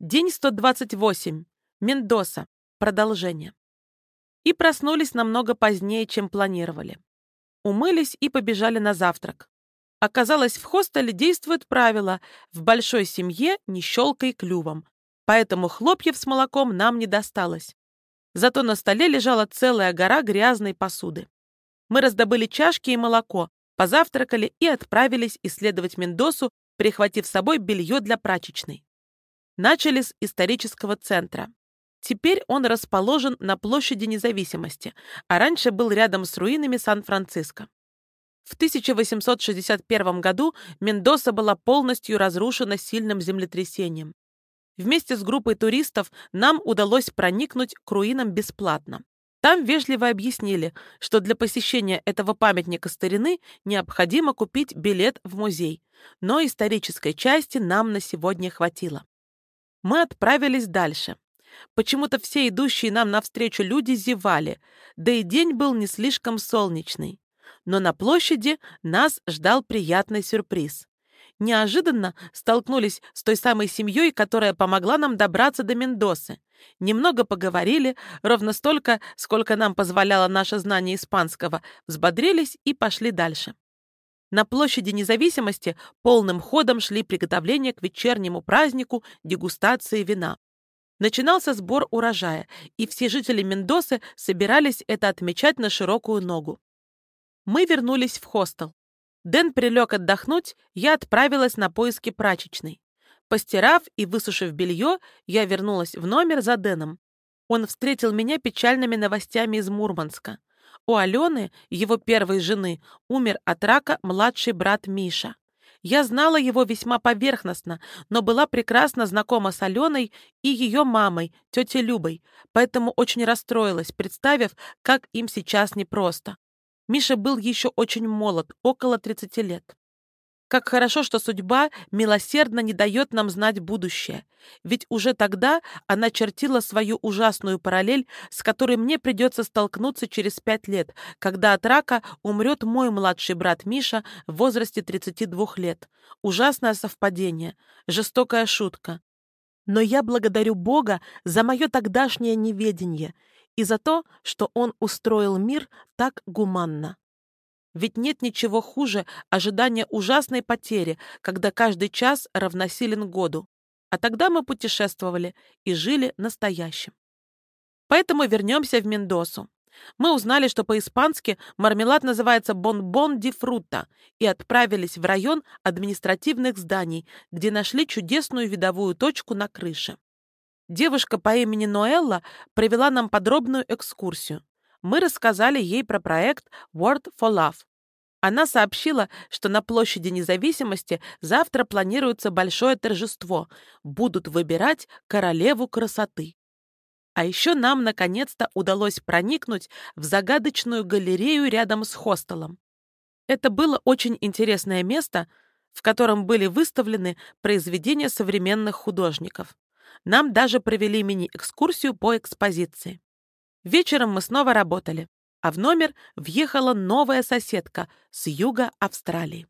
День 128. Мендоса. Продолжение. И проснулись намного позднее, чем планировали. Умылись и побежали на завтрак. Оказалось, в хостеле действует правило «в большой семье не щелкай клювом», поэтому хлопьев с молоком нам не досталось. Зато на столе лежала целая гора грязной посуды. Мы раздобыли чашки и молоко, позавтракали и отправились исследовать Мендосу, прихватив с собой белье для прачечной. Начали с исторического центра. Теперь он расположен на площади независимости, а раньше был рядом с руинами Сан-Франциско. В 1861 году Мендоса была полностью разрушена сильным землетрясением. Вместе с группой туристов нам удалось проникнуть к руинам бесплатно. Там вежливо объяснили, что для посещения этого памятника старины необходимо купить билет в музей, но исторической части нам на сегодня хватило мы отправились дальше. Почему-то все идущие нам навстречу люди зевали, да и день был не слишком солнечный. Но на площади нас ждал приятный сюрприз. Неожиданно столкнулись с той самой семьей, которая помогла нам добраться до Мендосы. Немного поговорили, ровно столько, сколько нам позволяло наше знание испанского, взбодрились и пошли дальше. На площади независимости полным ходом шли приготовления к вечернему празднику дегустации вина. Начинался сбор урожая, и все жители Мендосы собирались это отмечать на широкую ногу. Мы вернулись в хостел. Дэн прилег отдохнуть, я отправилась на поиски прачечной. Постирав и высушив белье, я вернулась в номер за Дэном. Он встретил меня печальными новостями из Мурманска. У Алены, его первой жены, умер от рака младший брат Миша. Я знала его весьма поверхностно, но была прекрасно знакома с Аленой и ее мамой, тетей Любой, поэтому очень расстроилась, представив, как им сейчас непросто. Миша был еще очень молод, около 30 лет. Как хорошо, что судьба милосердно не дает нам знать будущее. Ведь уже тогда она чертила свою ужасную параллель, с которой мне придется столкнуться через пять лет, когда от рака умрет мой младший брат Миша в возрасте 32 лет. Ужасное совпадение, жестокая шутка. Но я благодарю Бога за мое тогдашнее неведение и за то, что Он устроил мир так гуманно. Ведь нет ничего хуже ожидания ужасной потери, когда каждый час равносилен году. А тогда мы путешествовали и жили настоящим. Поэтому вернемся в Мендосу. Мы узнали, что по-испански мармелад называется «бон-бон ди фрута» и отправились в район административных зданий, где нашли чудесную видовую точку на крыше. Девушка по имени Ноэлла провела нам подробную экскурсию мы рассказали ей про проект Word for Love. Она сообщила, что на площади независимости завтра планируется большое торжество. Будут выбирать королеву красоты. А еще нам наконец-то удалось проникнуть в загадочную галерею рядом с хостелом. Это было очень интересное место, в котором были выставлены произведения современных художников. Нам даже провели мини-экскурсию по экспозиции. Вечером мы снова работали, а в номер въехала новая соседка с юга Австралии.